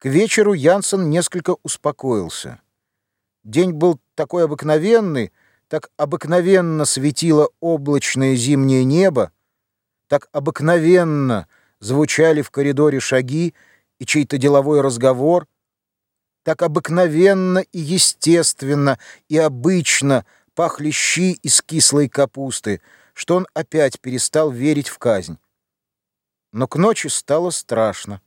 К вечеру Янсен несколько успокоился. День был такой обыкновенный, так обыкновенно светило облачное зимнее небо, так обыкновенно звучали в коридоре шаги и чей-то деловой разговор, так обыкновенно и естественно и обычно пахли щи из кислой капусты, что он опять перестал верить в казнь. Но к ночи стало страшно.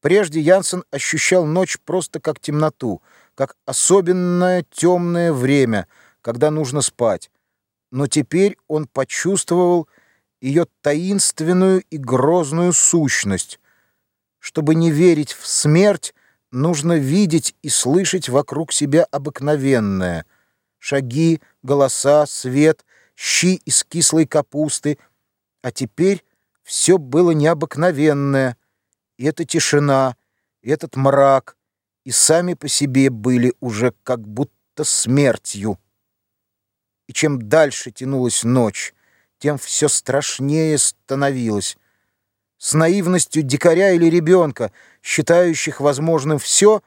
Прежде Янсен ощущал ночь просто как темноту, как особенное темное время, когда нужно спать. Но теперь он почувствовал ее таинственную и грозную сущность. Чтобы не верить в смерть, нужно видеть и слышать вокруг себя обыкновенное. Шаги, голоса, свет, щи из кислой капусты. А теперь все было необыкновенное — и эта тишина, и этот мрак, и сами по себе были уже как будто смертью. И чем дальше тянулась ночь, тем все страшнее становилось. С наивностью дикаря или ребенка, считающих возможным все,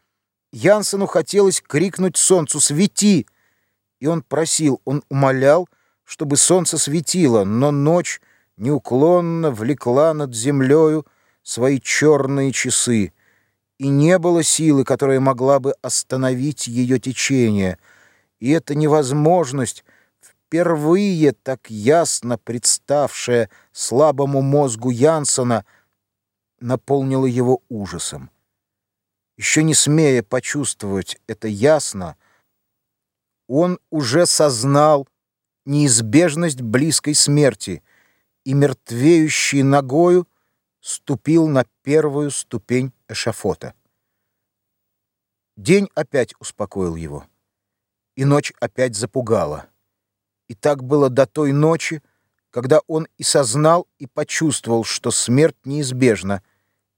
Янсену хотелось крикнуть солнцу «Свети!» И он просил, он умолял, чтобы солнце светило, но ночь неуклонно влекла над землею свои черные часы, и не было силы, которая могла бы остановить ее течение. И эта невозможность, впервые так ясно представшая слабому мозгу Янсона, наполнила его ужасом. Еще не смея почувствовать это ясно, он уже сознал неизбежность близкой смерти и мертвеющий ногою ступил на первую ступень эшафота. День опять успокоил его, и ночь опять запугала. И так было до той ночи, когда он и сознал, и почувствовал, что смерть неизбежна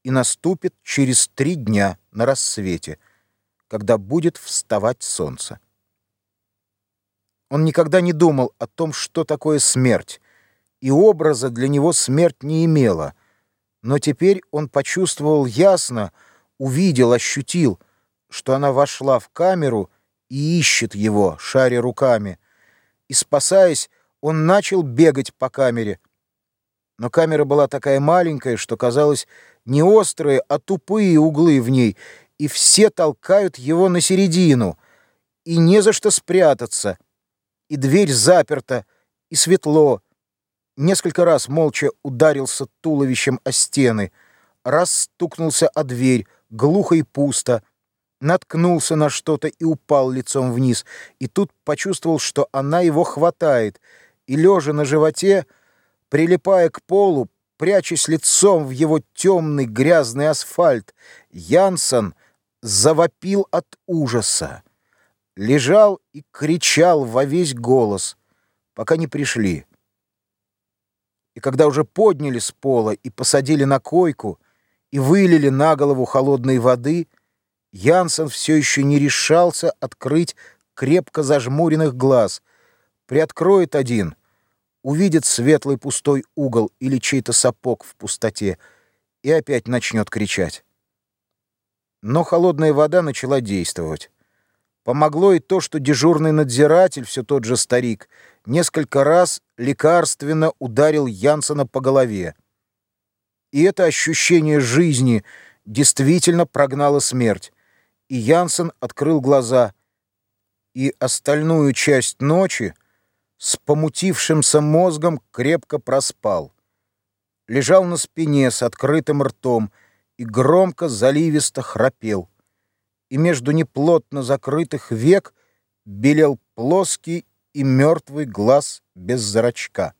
и наступит через три дня на рассвете, когда будет вставать солнце. Он никогда не думал о том, что такое смерть, и образа для него смерть не имела — но теперь он почувствовал ясно, увидел, ощутил, что она вошла в камеру и ищет его, шаря руками. И, спасаясь, он начал бегать по камере. Но камера была такая маленькая, что казалось не острые, а тупые углы в ней, и все толкают его на середину, и не за что спрятаться, и дверь заперта, и светло, Несколько раз молча ударился туловищем о стены, раз стукнулся о дверь, глухо и пусто, наткнулся на что-то и упал лицом вниз, и тут почувствовал, что она его хватает, и, лежа на животе, прилипая к полу, прячась лицом в его темный грязный асфальт, Янсон завопил от ужаса. Лежал и кричал во весь голос, пока не пришли. И когда уже подняли с пола и посадили на койку, и вылили на голову холодной воды, Янсен все еще не решался открыть крепко зажмуренных глаз. Приоткроет один, увидит светлый пустой угол или чей-то сапог в пустоте и опять начнет кричать. Но холодная вода начала действовать. Помогло и то, что дежурный надзиратель, все тот же старик, несколько раз лекарственно ударил Янсена по голове. И это ощущение жизни действительно прогнало смерть. И Янсен открыл глаза, и остальную часть ночи с помутившимся мозгом крепко проспал. Лежал на спине с открытым ртом и громко заливисто храпел и между неплотно закрытых век белел плоский и мертвый глаз без зрачка.